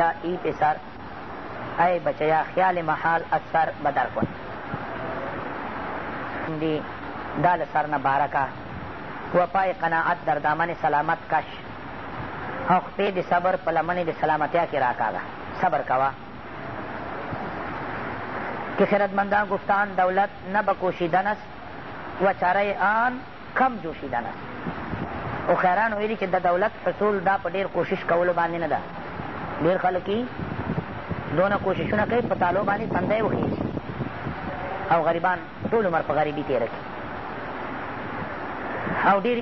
لا ای پسر ای بچیا خیال محال از سر بدر کن دی دا لسر نبارکا و پای قناعت در دامن سلامت کش او خپې د صبر په لمنې د سلامتیا کې راکاږه صبر کوه که خیرتمندان گفتان دولت نه به کوشیدن است و چاره آن کم جوشیدن است او خیران ویلي چې د دولت حصول دا په ډېر کوشش کولو باندې نه ده ډېر خلک یې دونه کوششونه کوي په طالو باندې تندی وخېږي او غریبان ټول عمر په غریبي تېره کړي او ډېر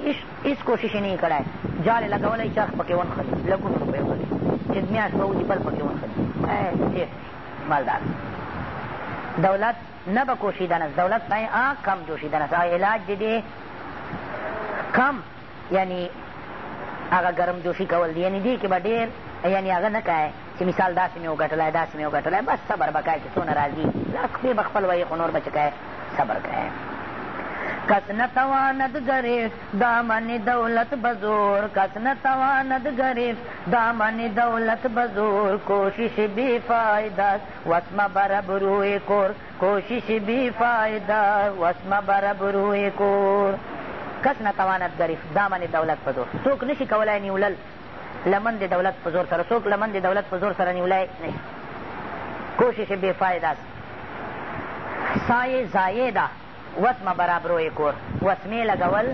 هېڅ کوشش یې نه یې کړی جال یې لګولی چرخ پکې ونښلي لګونه روپۍ وخلي چې میاشت به وځي بل پکې ونښلي مالدار دولت نه به کوشیدنس دولت سای آ کم جوشیدنس آ علاج دې کم یعنی هغه ګرم جوشي کول دي یعنې دې کې به ډېر یعنې هغه نه کوې چې مثال داسې مې وګټلی داسې مې وګټلی بس صبر به کوې چې څونه را ځي لاس خپې به خپل وایي خو نور به چې کوې صبر کوې کس نتواند گریف دامن دولت بزور کس نتواند گریف دامن دولت بزور کوشش بی فائدہ وسم برب روی کور کوشش بی فائدہ وسم برب روی کور کس نتواند گریف دامن دولت بزور څوک نشي کولای نیولل لمن د دولت په زور سره څوک لمن د دولت په زور سره نیولی نه کوشش بې فایده سایې ضایع ده وسمه برابروی کور وسمې لګول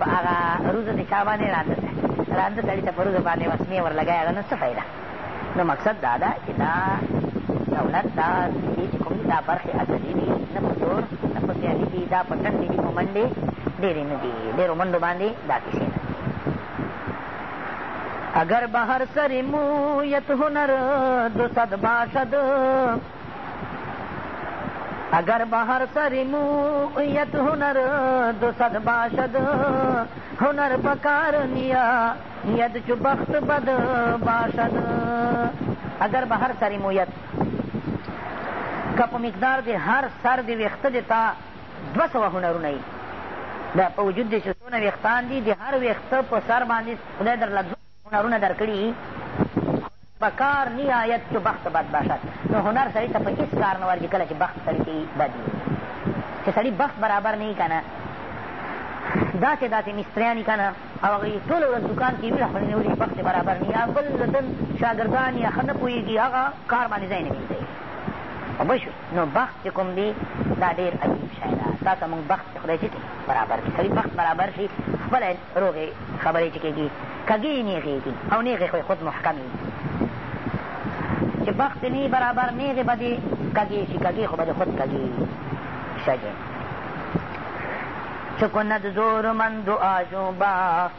په هغه روزه د چا باندې رانده ده رانده سړي ته په روزه باندې وسمې ورلګی هغه نه څه فایده نو مقصد دا ده چې دا دولت دا دې چې کوم دا برخې عدلي دي نه په زور نه په سیالي دي دا په ټنډې دي په منډې ډېرې نه دي ډېرو منډو باندې دا کیسې اگر بهر سر مویت هنر دو صد باشد اگر بهر سر مویت هنر دو صد باشد هنر بکار نیا ید چو بخت بد باشد اگر بهر سر مویت که په مقدار د هر سر د ویښته د تا دوه سوه هنرونه یي دا په وجود د چې څونه ویښتان دي د هر ویښته په سر باندې خدای درله دوه هنرونه در کړي په کار نی آید چې بخت بد باشد نو هنر سړي ته په هېڅ کار نه ورځي کله چې بخت سړي کې بد وي چې سړي بخت برابر نه وي که نه داسې داسې مستریان که نه او هغوی ټوله ورځ دوکان کښې وي خپل نیولي بخت برابر نه وي یا بل دن شاګردان یا ښه نه پوهېږي هغه کار باندې ځای نه وي وشو نو بخت چې کوم دی دا ډېر عجیب شی ده تاسو مونږ بخت چې خدای چې برابر کړي کله بخت برابر شي خپله روغې خبرې چې کېږي کږې نیغې دي او نیغې خو خود محکمې چې بخت نه برابر نیغې به دې کږې شي کږې خو به دې خود کږې شګې چه کند زور من دو آجو باخت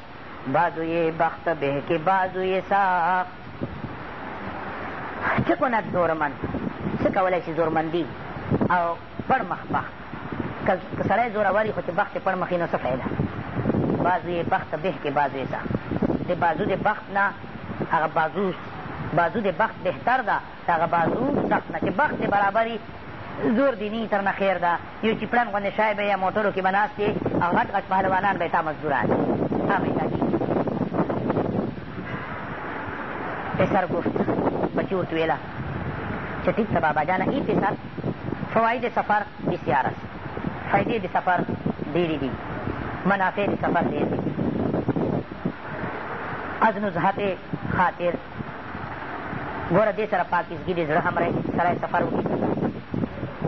بازوی بخت به که بازوی ساخت چه کند زور من څه کولی شي زورمندي او پړمخ بخت که سړی زورور خو چې بخت یې پړمخ وي نو څه فایده بازو یې بخت بهکې بازو ته د بازو د بخت نه هغه بازو بازو د بخت بهتر ده د هغه بازو سخت نه چې بخت یې برابر زور دینی تر نه خیر ده یو چپړن غوندې شی به یا موټرو کې به ناست یې او غټ غټ پهلوانان به یې تا مزدوران هغه یې سر ګفت بچي ورته ویله چٹک سے بابا جانا ای کے ساتھ فوائد سفر بسیارس فائدے دی سفر دیری دی منافع دی سفر دیر دی از نزحت خاطر گورا دی سر پاکیزگی دی زرہ ہم رہی سرائے سفر ہوگی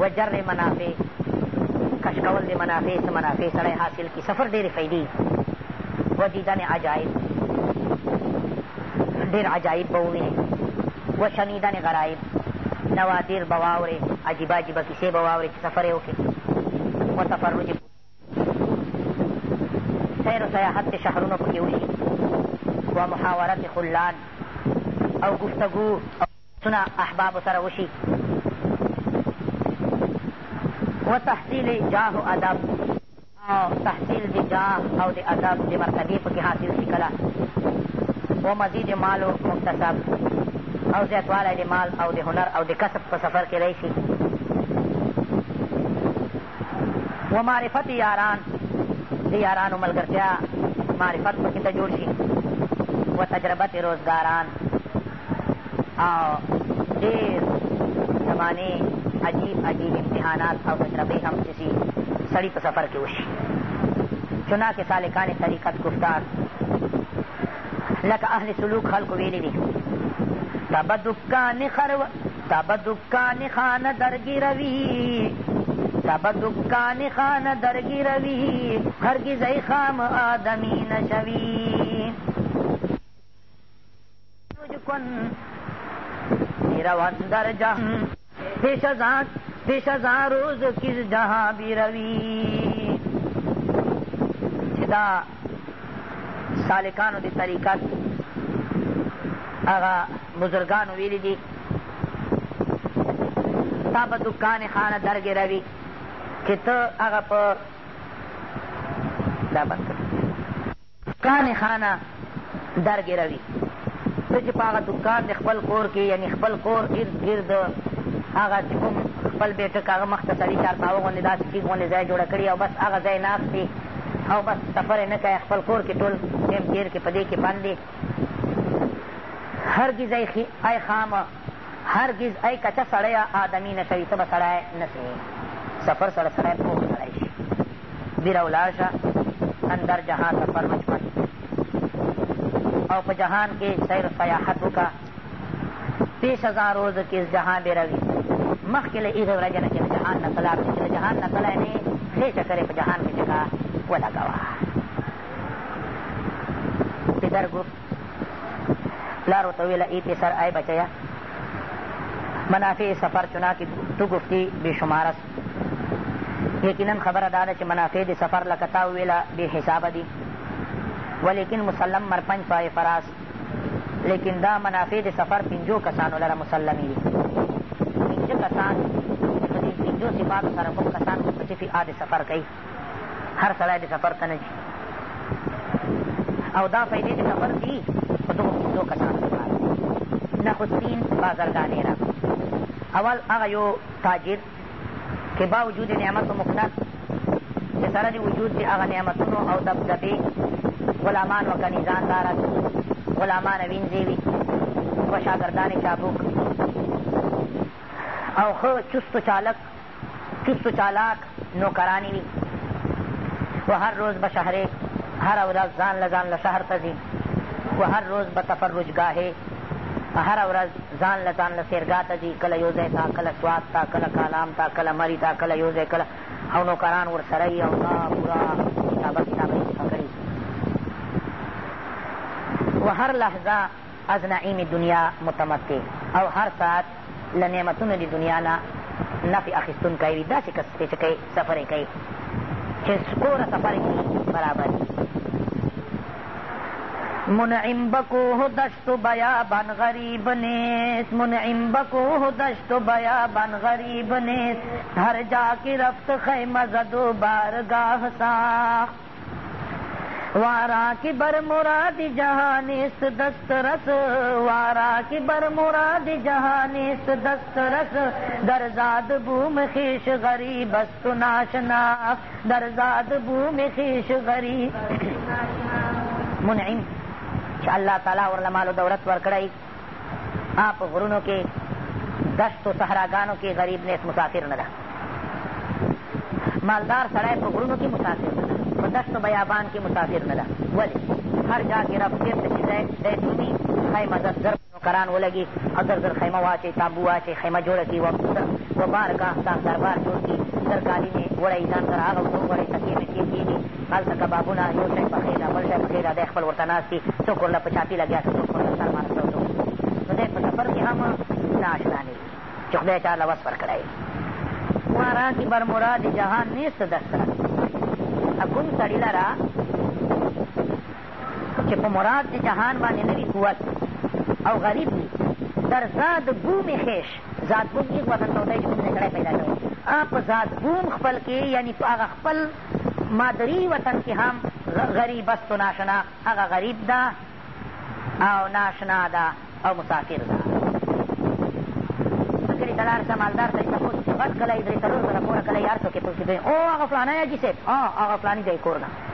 وجر منافع کشکول دی منافع سے منافع سرائے حاصل کی سفر دیر فیدی و دیدن عجائب دیر عجائب بہوی و شنیدن غرائب نوادر به واورې عجیبه عجیبه کیسې به واورې چې سفر یې وکړي وتفرج سیر و سیاحت د شهرونو پکې وشي و محاورت خلان او گفتگو او سونه احبابو سره وشي و تحصیل جاه و ادب او تحصیل د جاه او د ادب د مرتبې پکې حاصل شي کله و مزید مال و مکتسب او زیاتوالی د مال او د هنر او د کسب په سفر کېدی شي و معرفت یاران د یارانو ملګرتیا معرفت پکې ته جوړ شي و تجربت روزګاران او ډېر زمانې عجیب عجیب امتحانات او تجربې هم چې سړي په سفر کې وشي چنانکې سالکان طریقت گفتار لکه اهل سلوک خلکو ویلي دي تب دکان خرو تب دکان خان درگی روی تب دکان خان درگی روی هرگز ای خام آدمی نشوی کن روان در جهان پیش از پیش از روز کس جهان بی روی دا سالکانو دی طریقت هغه بزرگانو ویلی دي تا به دکان خانه درګېروي چې ته هغه په دا بند دکان خانه درګېروي ته چې په هغه دکان د خپل کور کې یعنی خپل کور ګرد ګرد هغه چې کوم خپل بیټک هغه مخته سړي چارپاوه غوندې داسې ټیک غوندې ځای جوړه کړي او بس هغه ځای ناست دی او بس سفر یې نه کوي خپل کور کې ټول ټیم تېر کړي په دې کې بند دی هرگز ای, خی... ای خامه هرگز ای کچه سړیه آدمي نه شوي ته به سړی نه سفر سره سړی پوخ سړی شي بیره ولاړ شه اندر جهان ته سر مچ او په جهان کې سیر سیاحت وکړه پیش هزار روز کې از جهان به روي مخکې له هغې ورځې نه چې له جهان نه تلاړ شي چې له جهان نه تلی نه خېټه کړې په جهان کې جګه ولګوه چې درګو پلار ورته وویله ای پسر ای بچیا منافع سفر چنانکې تو گفتی بېشمار است یقینا خبره دا ده چې منافع د سفر لکه تا وویله بې حسابه دي ولیکن مسلم مرپنج پای فراس لیکن دا منافع د سفر پنځو کسانو لره مسلمې دي پنځه کسان چې په دې پنځو صفاتو سره کوم کسان متصفي آ د سفر کوي هر سړی د سفر ته نه او دا فایدې د سفر دي دو کسانو لپاره نخستین بازرګانې راغلې اول هغه یو تاجر چې با وجود نعمت و مقدس چې سره د وجود د هغه نعمتونو او دبدبې غلامان و کنیزان دارد غلامان وینځې وي و شاګردان چابوک او ښه چست و چالک چست و چالاک نوکرانې وي و هر روز به شهرې هره ورځ ځان له ځان له شهر ته ځي خو هر روز به تفرجګاهې هره ورځ ځان له ځان له سیرګاه ته ځي کله یو ځای ته کله سوات ته کله کالام ته کله مري ته کله یو ځای کله او نوکران ورسره وي او دا پوره کتابه کتابه یې څخه کړې و هر لحظه از نعیم دنیا متمتع او هر ساعت له نعمتونو د دنیا نه نفع اخیستونکی وي داسې کس دی چې سفرې کوي چې کونه سفر کې برابر وي من امبکو دشت بیا بن غریب نیس من امبک دشت بیا بن غریب نیس ہر جا کی رفت خی بار گاہ وارا کی بر مراد جہان دست رس وارا کی بر مراد جہان دست رس درزاد بھوم خیش غریب بست ناشنا درزاد بھوم خیش غریب منعم چې الله تعالی ورله مالو دولت ورکړی هغه په غرونو کې دشتو صحراګانو کې غریب نیس مسافر نه ده مالدار سړی په غرونو کې مسافر نه ده په دشتو بیابان کې مسافر نه ده ولې هر جا کې رب چېرته چې دی دومي خیمه ده زر نوکران ولګي او زر زر خیمه واچوي تابو واچوي خیمه جوړه کړي و بارګاه ستا دربار جوړ کړي زر کالي مې وړی ځان سره هغه وړی سکې مې کې کېږي هلته کبابونه یو شی پخې ده بل شی پخې ده دی خپل ورته ناست دي څوک ورله په چاپي لګیا ده څوک ورله سر ماسته څوک نو دی په سفر کښې هم نااشنا نه وي چې خدای چا له وس ورکړی وارا کې برمراد جهان نیست دسترس کوم سړي لره چې په مراد د جهان باندې نه وي قوت او غریب وي در زاد بوم خیش زاد بوم هېڅ وطن ته دی چې کوم سړی پیدا کړی په زاد بوم خپل کې یعنی په هغه خپل مادري وطن کې هم غریب است و ناشنا هغه غریب ده او ناشنا ده او مسافر ده کلي ته لاړ شم مالدار ته یې تپوس غټ کلی درې څلور زره پوره کلی هر څوک یې پوسېدی او هغه فلانی حاجي صاحب هغه فلاني ځای کور ده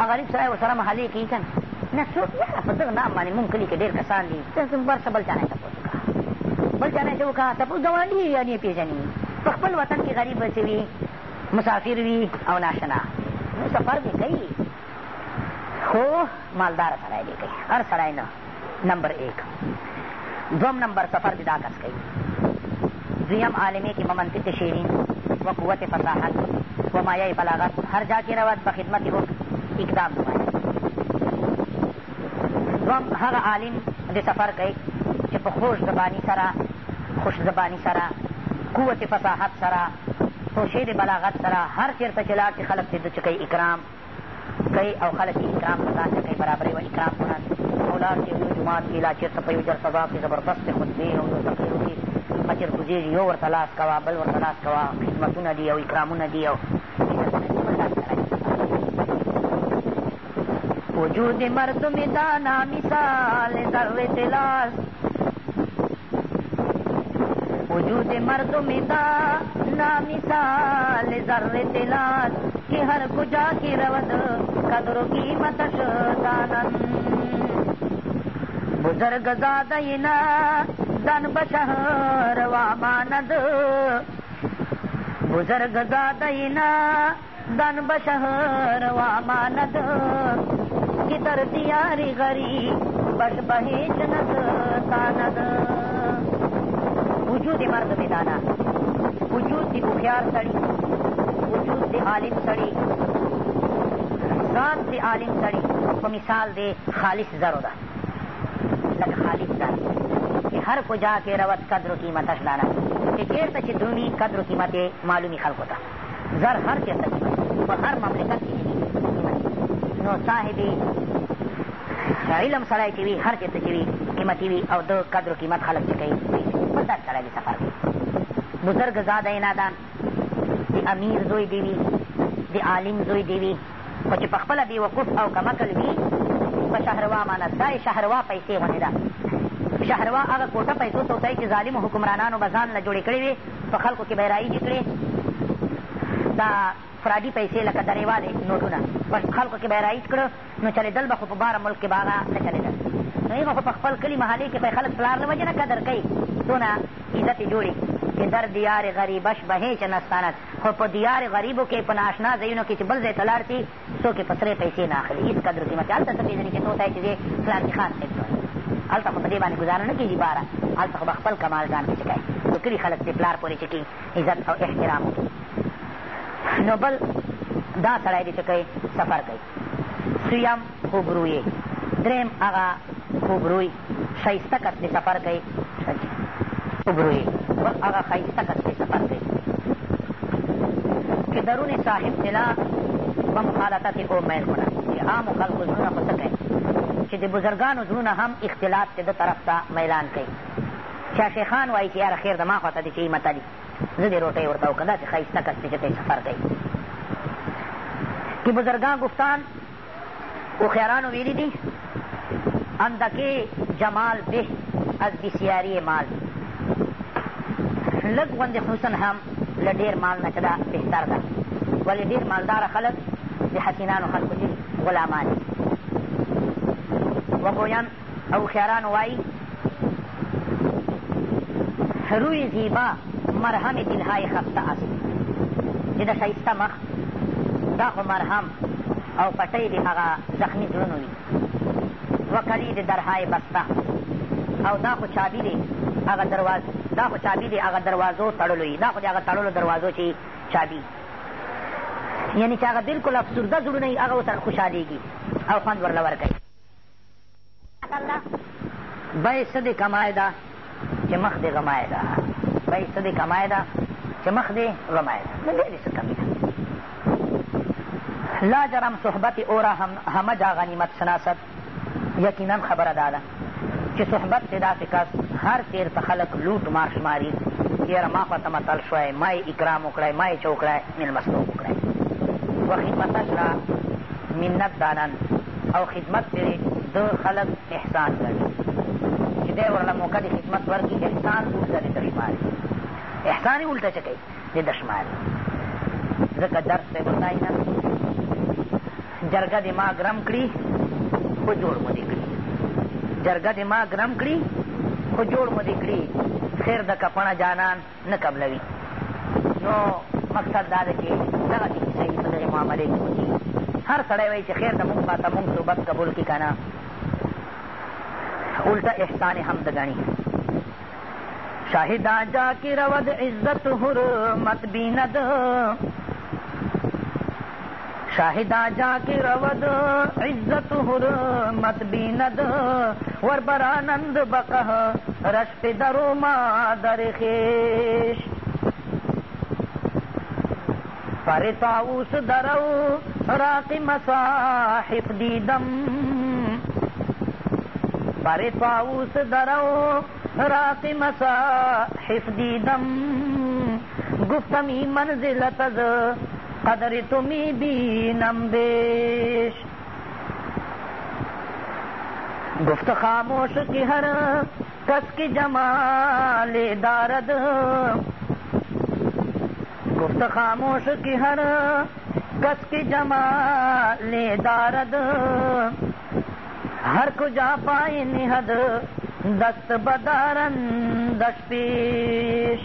غریب سړی ورسره محلې کوي که نه نه څوک یاره په دغه نام باندې مونږ کلي کښې ډېر کسان دي ته ورشه بل چا نه تپوس وکړه بل چا نه چې وکړه تپوس ګاونډي وي یا نه پېژني په خپل وطن کښې غریب به وي مسافر وي او ناشنا نو سفر دې کوي خو مالداره سړی دې کوي هر سړی نه نمبر ایک دوم نمبر سفر دې دا کس کوي دویم عالمې کې ممنطق شیرین و قوت فصاحت و مایه بلاغت هر جا کې روت په خدمت وکړ اقدام ووایي دوم هغه عالم د سفر کوي چې په خوش زبانی سره خوش زبانی سره قوت فصاحت سره توشې د بلاغت سره هر چېرته چې لاړ چې خلک ته د چکۍ اکرام کوي او خلک یې اکرام ځان ته کوي برابرې و اکرام کنند او لاړ چې یو جومات کښې لا چېرته په یو جلسبا کښې زبردست خطبې او یو تقریرو کښې اجر ګزېږي یو ورته لاس کوه بل ورته لاس کوه خدمتونه دي او اکرامونه دي او وجود مردم دا نامثال ذره تلاش وجود مردم دا نامثال ذره تلاش کہ ہر کجا کی رود قدر قیمتش دانن بزرگ زادینا دن بشہر واماند بزرگ زادینا دن بشہر واماند گیتر دیاری غری بش بهیچ نتاند وجود مرد میدانا وجود دی بخیار سړی وجود دی عالم سړی ذات دی عالم سړی په مثال دی خالص زرو ده لکه خالص زر چې هر کجا کې روت قدر و قیمتش دانا چې چېرته چې درومي قدر و قیمت معلومي خلکو ته زر هر چېرته په هر مملکت کې نو صاحبې علم سړی چې وي هر چېرته چې وي قیمتي وي او د قدر قیمت خلک چې کوي بس داسې سړی د سفر دی بزرګ زاده یې نادان د امیر زوی دی وي د عالم زوی دی وي خو چې پخپله بېوقوف او کمکل وي په شهروا مانه دا یې شهروا پیسې غونې ده شهروا هغه کوټه پیسو ته وتایي چې ظالمو حکمرانانو به ځان نه جوړې کړې وې په خلکو کښې به یې رایجې کړې دا افرادي پیسې لکه درېواله نوټونه بس خلکو کې به یې رایج کړه نو چلېدل به خو په باره ملک کې به هغه نه چلېدل نو هغه خو په خپل کلي محلې کې به خلک پلار له وجې نه قدر کوي څونه عزت یې جوړي چې در دیار غریبش به هیچ نستاند خو په دیار غریبو کې په ناشنا ځایونو کې چې بل ځای ته لاړ شي څوک یې په سرې پیسې نه اخلي هېڅ قدر قیمت هلته څه پېژني چې څو ته یې چې دې پلار کې خان صاحب هلته خو په دې باندې ګزاره نه کېږي باره هلته خو به خپل کمال ځان کې چکای نو کلي خلک د پلار پورې چې عزت او احترام وکړي نو بل دا سړی دی چې کوي سفر کوي سویم خوبروی دریم هغه خوبروی ښایسته کس دی سفر کوي خوبروی بل هغه ښایسته کس دی سفر کوي که درون صاحب دلا به مخالطت او میل کنه چې عامو خلکو زړونه خو څه کوي چې د بزرګانو زړونه هم اختلاف چې ده طرف ته میلان کوي چا شیخان وایي چې یاره خیر د ما خواته دی چې یې متلي زدی روٹی ورته وکړه داسې ښایسته کس دی چې ته سفر کوي کې بزرګان گفتان هوښیارانو ویلي دي اندکې جمال به از بسیاری مال لږ غوندې حسن هم له ډېر مال نه چې دا بهتر ده ولې ډېر مالداره خلک د حسینانو خلکو چې غلامان دي وګویان او هوښیارانو وایي روی زیبا مرهم دلهای خفته است چې د ښایسته مخ دا خو مرهم او پټۍ د هغه زخمي زړونو وي وکلي د درهای بسته او دا خو چابي دی هغه درواز دا خو چابي دی هغه دروازو تړلو وي دا خو د هغه تړلو دروازو چې چابي یعنې چې هغه بلکل افسرده زړونه وي هغه ورسره خوشحالېږي او خوند ورله ورکوي بیې څه دی کمای ده چې مخ دې غمای ده بې څه دې کمای ده چې مخ دې غمای ده نه دې څه کمي ده لا جرم صحبت اورا همه جا غنیمت شناست یقینا خبره دا ده چې صحبت د داسې کس هر چېرته خلک لوټ مار شماري یاره ما خوا ته متل شوی ما یې اکرام وکړی ما یې څه وکړی مېلمستوب وکړی و خدمتش را منت دانن او خدمت پرې د خلک احسان ګڼي چې دی ورله موقع د خدمت ورکړي احسان اوږده دې ته شماري احسان یې اوږده چې کوي دې ته شماري ځکه درس دی بتایي نه جرګه دې ما ګرم کړي خو جوړ مو دې کړي جرګه دې ما ګرم کړي خو جوړ مو دې کړي خیر د کپڼه جانان نه قبلوي نو مقصد دا ده چې دغه دې کیسه یې په دغې معاملې کې هر سړی وایي چې خیر د مونږ خواته مونږ صوبت قبول کړي که نه الٹا احسان حمد گانی شاہدہ جا کی رود عزت ہر مت بھی ند شاہدہ جا کی رود عزت ہر مت بھی ند ور برانند آنند بقہ رشت درو مادر خیش پر تاؤس درو راقی مساحف دیدم برے پاؤس درو رات مسا مسافید دم گفتمی منزل تز قدر تمی نم بیش گفت خاموش کی ہر کس کی جمال دارد گفت خاموش کی ہر کس کی جمال دارد هر کجا پای نهد دست بدارندش پیش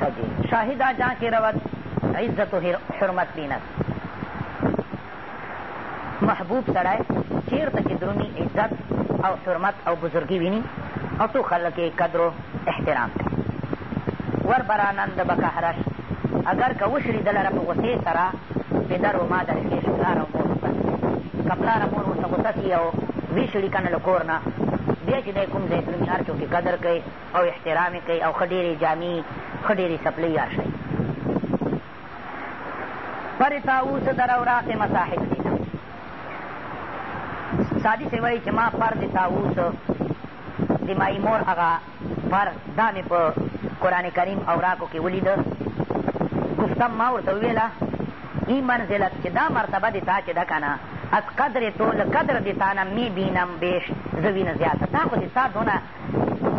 شدی شاهد جا که رود عزت و حرمت بیند محبوب سړی چیرته چې درومي عزت او حرمت او بزرګي ویني او څو خلک یې قدر و احترام کوي ور برانند به قهرش اگر که وشړي ده لره په غوسې سره پدر و مادر کې شکار او لکه پلاره مور ورته غوسه شي او ویشړي که نه له کور نه بیا چې دی کوم ځای تلمي هر چوکې قدر کوي او احترام یې کوي او ښه ډېرې جامې ښه ډېرې څپلۍ هر شی پر طاووس در اوراق مصاحب دینا سادي صاحب وایي چې ما پر د طاووس د مایي مور هغه پر دا مې په قرآن کریم اوراقو کې ولیده گفتم ما ورته وویله ای منزلت چې دا مرتبه د تا چې ده که نه از قدر تو له قدر د تانه می بینم بیش زه وینه زیاته تا خو د تا دونه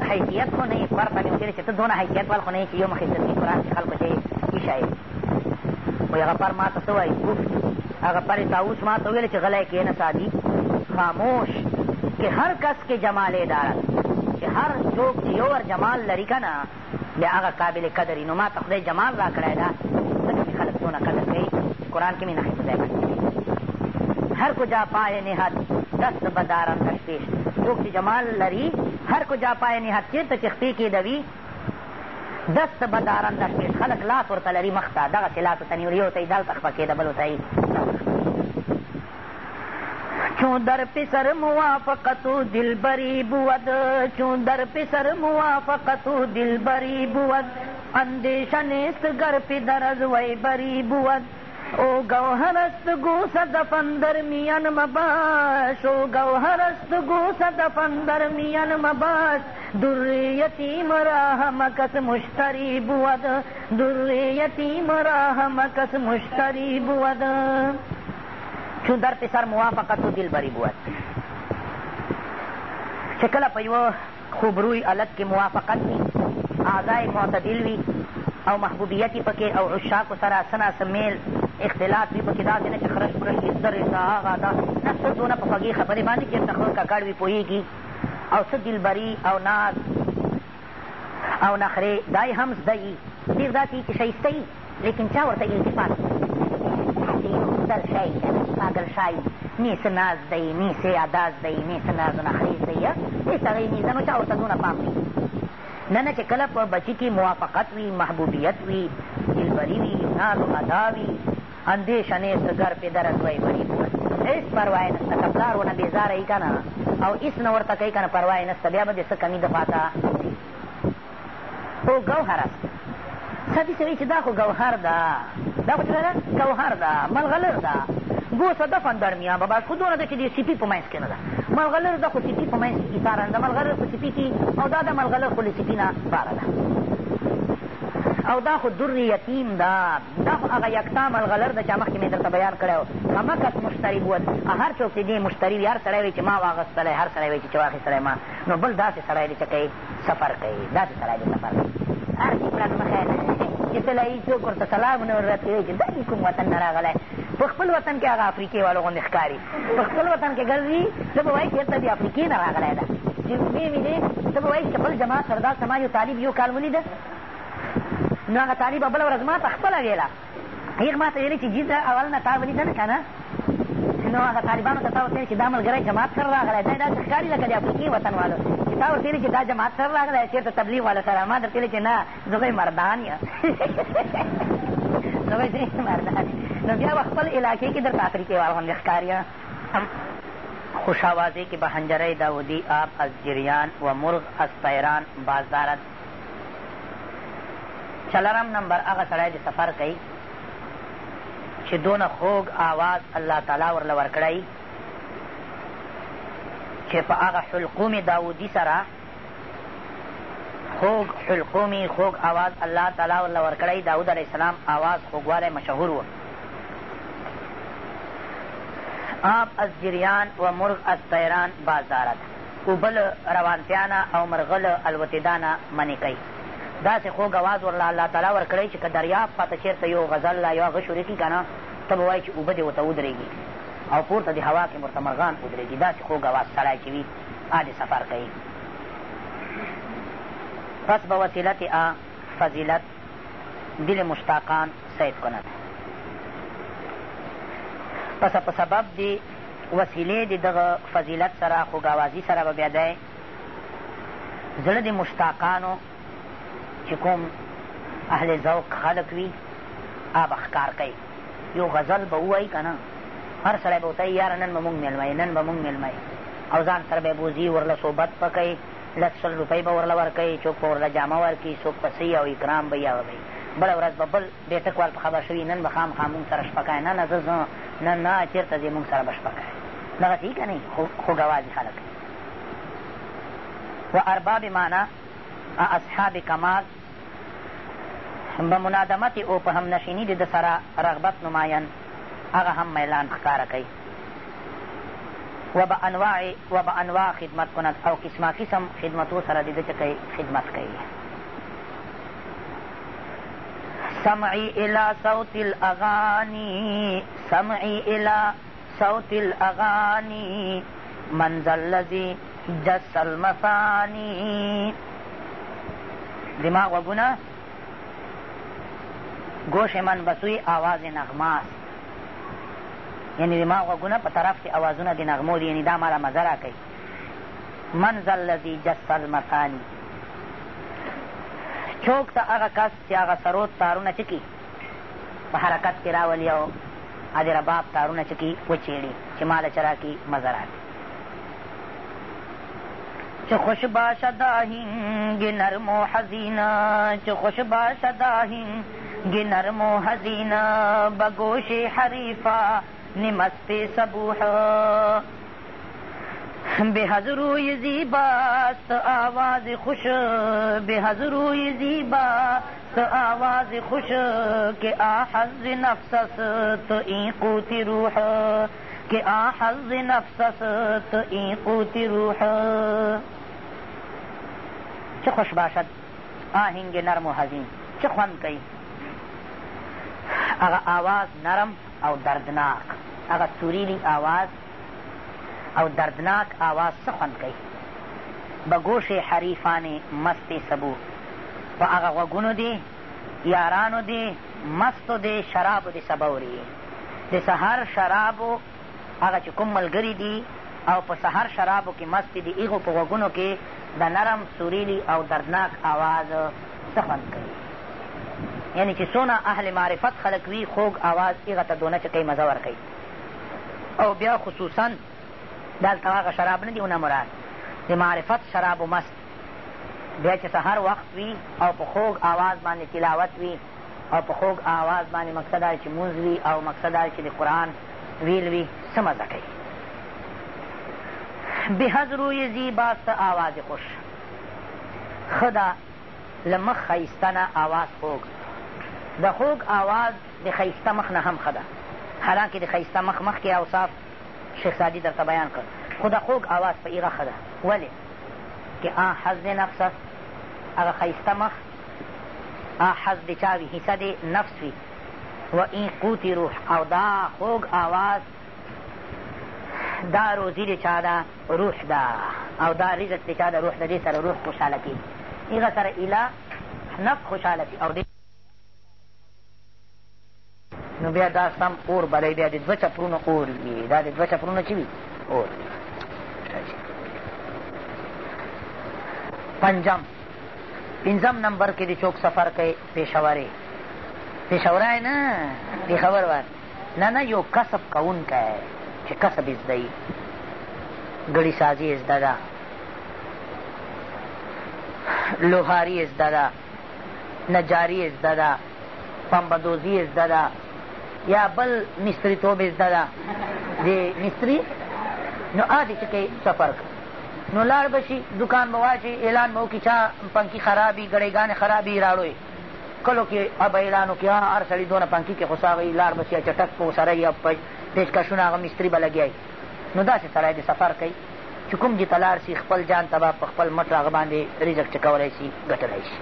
حیثیت خو نه یې ورته مې وچېدې چې ته دونه حیثیت وال خو نه یې چې یو مخې زرګي قرآن چې خلکو ته یې ایښی وایي هغه پر ما ته څه وایي ګفت هغه پر طاوس ما ته وویل چې غلی کښېنه سادي خاموش چې هر کس کې جمال دارد چې هر څوک چې یو ور جمال لري که نه بیا هغه قابل قدر وي نو ما ته خدای جمال را کړی ده ځکه چې خلک څونه قدر کوي قرآن کې مې نښې په ځای کړي هر کجا پای نهد دست بدارم نشتیش څوک چې جمال لري هر کجا پای نهد چېرته چې خپې کېدوي دست به دارن دشپېش خلک لاس ورته لري مخ ته دغسې لاسو ته نیول یو ته یې دلته خپه کېده بلو ته یې چون در پسر موافقت و دلبری بود چون در پسر موافقت و دلبری بود اندیشه نیست گر پدر از وی بری بود او گوهر است گوس دفن در میان مباش او گوهر است گوس دفن در میان مباش در یتیم را هم کس مشتری بود در یتیم را هم کس مشتری بود چون در پسر موافقت و دلبری بود چې کله په یوه خوبروی الت کې موافقت وي اعضای معتدل وي او محبوبیت یې پکې او عشاقو سره څه ناڅه میل اختلاط وي پکې داسې نه چې خرش برش شي زر دا هغه دا نه څه دونه په خوږې خبرې باندې چې ورته خوله ککړ وي پوهېږي او څه دلبري او ناز او نخرې دا یې هم زده یي ډېر داسې یي چې ښایسته یي لیکن چا ورته التفات در شی پاگل شی نیس ناز دی نیس عداز دی نیس ناز و نخریز دی نیس هغې نیزه نو چا ورته دونه پام وي نه نه چې کله په بچي کې موافقت وي محبوبیت وي دلبري وي ناز ادا وي اندیشنې سګر پدرک وی بری بود هېڅ پروا یې نشته که پلار ونه بېزاره یي که نه او هېڅ نه ورته کوي که نه پروا یې نشته بیا به دې څه کمي د پاته خو ګوهره سړي ته وایي چې دا خو ګوهر ده دا خو چې ګوهر ده ملغلر ده ګوسه دفن در میان به بس خو دونه ده چې د سیپي په منځ کښې نه ده ملغلره ده خو سپي په منځ کښې ایساره ده د ملغلر خو سپي دي او دا د ملغلر خو له سپي نه باره ده او دا خو در یتیم ده دا خو هغه یکتا ملغلر ده چې مخکې مې در ته بیان کړی و همه کس مشتري بود هر څوک چې دی مشتري وي هر سړی وي چې ما واغستلی هر سړی وي چې چې واخېستلی ما نو بل داسې سړی دی چې کوي سفر کوي داسې سړی دی سفر کوي هر څوک را مخه چې تله هېڅوک ورته سلام نه ورته وایي چې دا کوم وطن نه راغلی په خپل وطن کې هغه افریقې والو غوندې ښکاري په خپل وطن کې ګرځي ته به وایي چې هلته د افریقې نه راغلی ده چې ومې وینې ته به وایي چې بل جماعت سردار زما یو طالب یو کال ولیده نو هغه طالب بله ورځ ما ته خپله ویله هغې ما ته ویلې چې جیزه اول نه تا ولیده نه که نه نو هغه طالبانو ته تا ورته چې دا ملګری جماعت سره راغلی دا داسې ښکاري لکه د افریقي وطن والو چې تا ورته چې دا جماعت سره راغلی چېرته تبلیغ والا سره ما درته ویلې چې نه زه مربان یم نو وایي مردار نو بیا به خپل علاقې کې درته افریقېوال غوندې ښکاري خوش آوازی که بهنجره داودی آب از جریان و مرغ از پیران باز دارد چلرم نمبر هغه سړی د سفر کوي چې دونه خوږ آواز الله تعالی ورله ورکړی چې په هغه حلقوم داودي سره خوږ حلقومي خوږ اواز الله تعالی ورله ورکړی داود علیه السلام اواز خوږوالی مشهور و آب از جریان و مرغ از طیران بازدارد اوبل روانتیانه او مرغل الوتېدانه منې کوي داسې خوږ اواز ورله الله تعالی ورکړی چې که دریاب پاته چېرته یو غزل لا یو هغه شورې کي که نه ته به وایي چې اوبه دې ورته ودرېږي او پورته د هوا کې ورته مرغان ودرېږي داسې خوږ اواز سړی چې وي عادې سفر کوي پس به وسیلت آ فضیلت دل مشتاقان سید کند پس په سبب دی وسیلې د دغه فضیلت سره خوګاوازي سره به بیا دی زړه د مشتاقانو چې کوم اهل ذوق خلق وي آب اخکار کوي یو غزل به ووایي که نه هر سړی به ورته یاره نن به مونږ میلمه نن به مونږ میلمه او ځان سره به بوزي ورله صحبت به کوي لس شل روپۍ به ورله ورکوي څوک به ورله جامه ورکړي څوک به څه او اکرام به یې هغه به بله ورځ به بل بیټک وال په خبر شوي نن به خامخا مونږ سره شپه کوي نه نه زه زه نه نه چېرته ځې مونږ سره به شپه کوي دغسې وي که نه خو ګوازي خلک و ارباب معنا اصحاب کمال به منادمت او په همنشیني د ده سره رغبت نماین هغه هم میلان ښکاره کوي و به انواع و به انواع خدمت کند او قسما قسم خدمتو سره د ده خدمت کوي سمعی الى صوت الاغانی سمعی الى صوت الاغانی من ذا الذي جس المثانی دماغ وگونه گوش من بسوی آواز نغماست یعنې زما غوږونه په طرف کې اوازونه د نغمو دي یعنې دا ماله مزه راکوي من ذا الذي جس المثاني چوک ته هغه کس چې هغه سرود تارونه څه په حرکت کې راولي او د رباب تارونه څه کې وچېړي چې ماله چې راکړي مزه راکړي چه خوش باشد آهنگ نرم و حزینا چه خوش باشد آهنگ نرم و حزینا بگوش حریفا نمستی صبوحا به حضروی زیباست آواز خوش به حضروی زیباست آواز خوش که آحز نفس است این قوت روح که آحز نفس است این قوت روح چه خوش باشد آهنگ نرم و حزین چه خوند کوي هغه آواز نرم او دردناک هغه توریلی آواز او دردناک آواز څه خوند کوي به ګوشې حریفانې مستې سبو په هغه غوږونو دې یارانو دې مستو دې شرابو دې سبوري د سهر شرابو هغه چې کوم ملګري دي او په سهر شرابو کې مستې دي هغو په غوږونو کې د نرم سوریلی او دردناک آواز څه خوند کوي یعنې چې څونه اهل معرفت خلک وي خوږ اواز هغه ته دونه چې کوي مزه ورکوي او بیا خصوصا دلته هغه شراب نه دي نه مراد د معرفت شراب و مست بیا چې سهر وخت وي او په خوږ اواز باندې تلاوت وي او په خوږ اواز باندې مقصد چې مونځ وي او مقصد چې د قرآن ویل وي څه مزه کوي بهز روی زیبا سه آواز خوش خدا لمخ خیستنه آواز خوږ د خوږ آواز د ښایسته مخ نه هم ښه ده حالانکې د ښایسته مخ مخکې اوصاف شیخ سادي درته بیان کړ خو د خوږ آواز په ایغه ښه ده ولې کې آ حز د نفس هغه ښایسته مخ آ حز د چا وي حصه د نفس وي و این قوتی روح او دا خوږ آواز دا روزي د چا ده روح ده او دا رزق د چا ده روح د دې سره روح خوشحاله کېږي هغه سره ایله نفس خوشحاله شي او نو بیا دا سم اور بلی بیا د دوه چپرونو اور وي دا د دوه چپرونو چې وي اور وي پنجم پنځم نمبر کې د چوک سفر کوي پېښورې پېښوری نه پېښور ور نه نه یو کسب کوونکی چې کسب یې زده یي ګړي سازي یې زده ده لوهاري یې زده ده نجاري یې زده ده پمبدوزي یې زده ده یا بل مستری توب زده ده د مستری نو عادي چې کوي سفر نو لاړ به شي دوکان به واچي اعلان به وکړي چا پنکي خرابي ګړیګانې خرابي راړوي کلو کې به اعلان وکړي هر سړي دونه پنکي کې خوسا وي لاړ به شي یا چټک په سره یا پیشکشونه هغه مستري به لګیا نو داسې سړی د سفر کوي چې کوم دي ته لاړ شي خپل جان ته به په خپل مټ هغه باندې رزق چې کولی شي ګټلی شي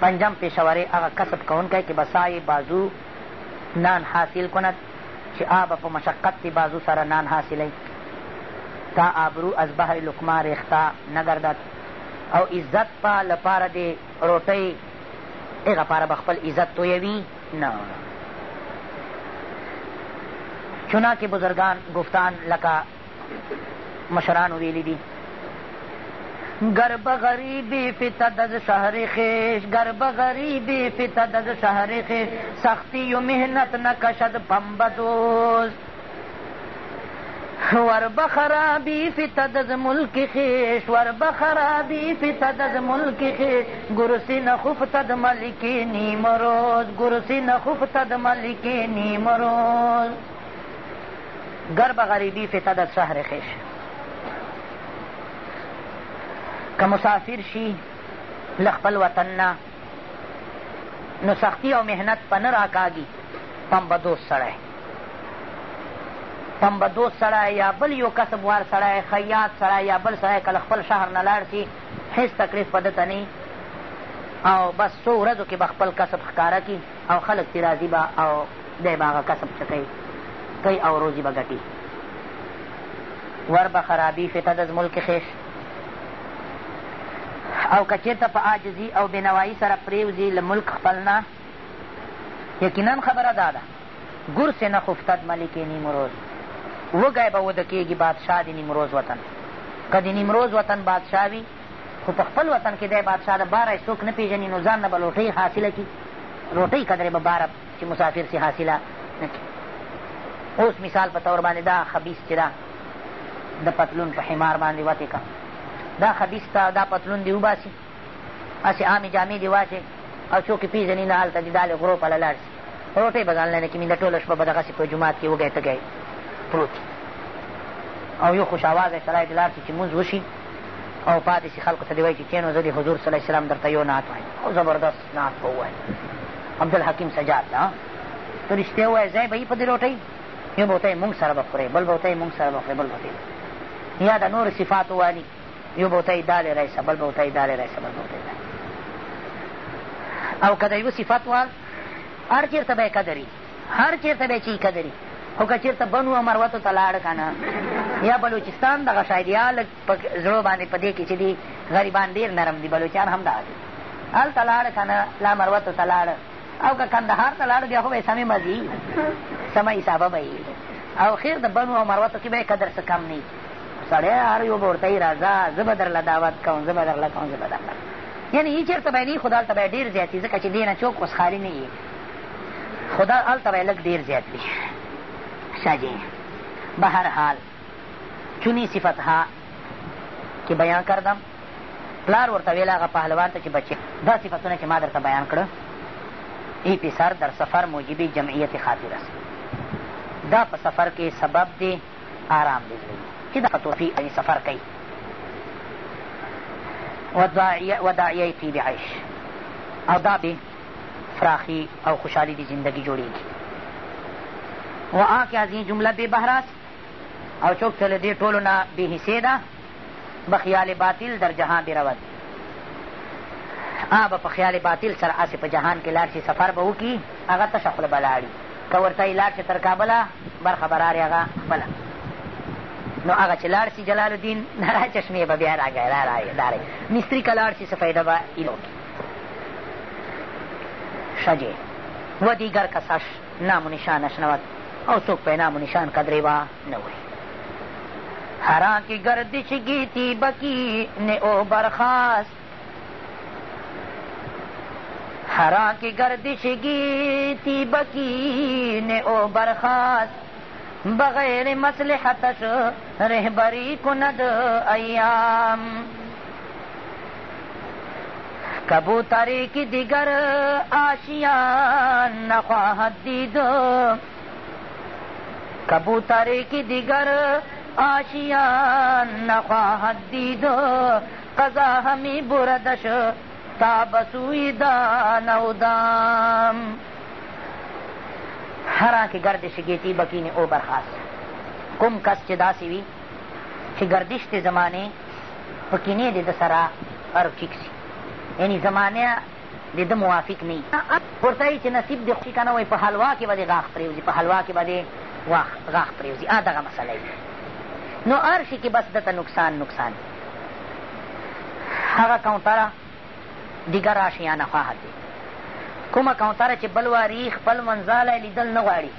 پنجم پیشوری هغه کسب کوونکی که به سعی بازو نان حاصل کند چې آب په مشقت بازو سره نان حاصلی تا آبرو از بحر لقما ریختا نگردد او عزت په لپاره د روټۍ هغه پاره به خپل عزت تویوي نه چنانکه بزرگان گفتان لکه مشرانو ویلی دي گرب غریبی فتد از شهر خیش گرب غریبی فتد از شهر خیش سختی و مهنت نکشد پنبدوز ور بخرابی فتد از ملک خیش ور بخرابی فتد از ملک خیش گرسی نخفتد ملکی نیم روز گرسی نخفتد ملکی نیم روز گرب غریبی فتد از شهر خیش که مسافر شي له خپل وطن نه نو سختی او محنت په نه راکاږي پمبدوس سړی پمبدوس سړی یا بل یو کسب وار سړی خیاط سړی یا بل سړی که خپل شهر نه لاړ شي هېڅ تکلیف په ده او بس څو ورځو کې به خپل کسب ښکاره کي او خلک ترې راضي به او دی به هغه کسب څه کوي کوي او روزي به ګټي ور به خرابي فته د ملک خیش او که چېرته په عاجزي او بېنوایي سره پرېوځي له ملک خپل نه یقینا خبره دا ده ګور سې نه خفتد ملک نیمروز وږی به وده کېږي بادشاه د نیمروز وطن که د نیمروز وطن بادشاه وي خو په خپل وطن کې دی بادشاه د باره یې څوک نه پېژني نو ځان نه به روټۍ حاصله کړي روټۍ قدرې به باره چې مسافر سي حاصله نه اوس مثال په طور باندې دا خبیث چې ده د پتلون په حمار باندې وتې که دا خبیث ته دا پتلون دې وباسي هسې عامې جامې دې واچې او څوک یې پېژني نه هلته دې دالې غرو پله لاړ شي روټۍ به ځانله نه کي مینده ټوله شپه به دغسې په جومات کښې وږی تږی پروت او یو خوش اواز سړی دې لاړ شي چې مونځ وشي او پاتې شي خلکو ته دې وایي چې کښېنو زه دې حضور صلی وسلم در ته یو نعت وایم او زبردست نعت به ووایم عبدالحکیم سجاد ته ته رښتیا ووایه ځای به وي په دې روټۍ یو به ورته یې مونږ سره به خورې بل به ورته یې مونږ سره به خورې بل به یا د نور صفات ووایي یو به ورته ادالې رایسه بل به ورته ادالې رایسه بل به ورته او که د یوه صفت وال هر چېرته به یې قدري هر چېرته به یې چې قدري خو که چېرته بنو مروتو ته لاړ که نه یا بلوچستان دغه شاید یا لږ په زړو باندې په دې کې چې دي غریبان ډېر نرم دي بلوچان هم دغه دي هلته لاړ که نه لا مروتو ته لاړ او که کندهار ته لاړ بیا خو به یې سمې مزي سمه حسابه به او خیر د بنو او مروتو کې به یې قدر څه کم نه سړی هر یو به ورته وي راځه زه به درله دعوت کوم زه به درله کوم زه به درله یعنې ای چېرته به نه وي خو دلته به یې ډېر زیات وي ځکه چې دې نه څوک اوس خالي نه وي خو دا هلته به یې لږ ډېر زیات وي شاجي بهرحال چونی صفت ها کې بیان کردم پلار ورته ویل هغه پهلوان ته چې بچې دا صفتونه چې ما درته بیان کړه ای پسر در سفر موجبی جمعیت خاطر است دا په سفر کې سبب دی آرام دی چې دغه توفي یعنې سفر کوي وداعیه طیب عیش او دا بې فراخی او خوشحالی د زندگی جوړېږي و آنکې از این جمله بې بهره او چوک چې له دې ټولو نه بې حصې ده به خیال باطل در جهان برود آ به په خیال باطل سره هسې په جهان کې لاړ شي سفر به وکړي هغه تشه خوله به لاړي که ورته یې لاړ شي تر کابله برخه به رارې هغه خپله نو هغه چې لاړ شي جلال الدین را چشمې به بیا راګی را راګی مستري که لاړ شي څه فایده به ایلو کي ښه جې و دیگر کسش نام و نشان نشنود او څوک په نام و نشان قدرې به نه وایي حرا کی گردش گیتی بکی نے او برخاست حرا کی گردش گیتی بکی نے او برخاست بغیر مصلحتش رهبری کند ایام کبوتری کی دیگر آشیان نخواهد دید کبوتری کی دیگر آشیان نخواهد دید قضا همی بردش تا بسوی دان و دام هرا کې گردش گیتی بکین او برخاست کوم کس چې داسې وي چې گردش د زمانې په کینې د ده سره ارچیک سي یعنې زمانه د ده موافق نه وي ورته وي چې نصیب دې خوشي که نه وایي په حلوا کې به دې غاښ پرېوځي په حلوا کې به دې غاښ پرېوځي ا دغه مسله وي نو هر شي کې بس دته نقصان نقصان هغه کاونټره دیګر آشیانه خواهد دی کومه کوتره چې بل واري خپل منځالی لیدل نه غواړي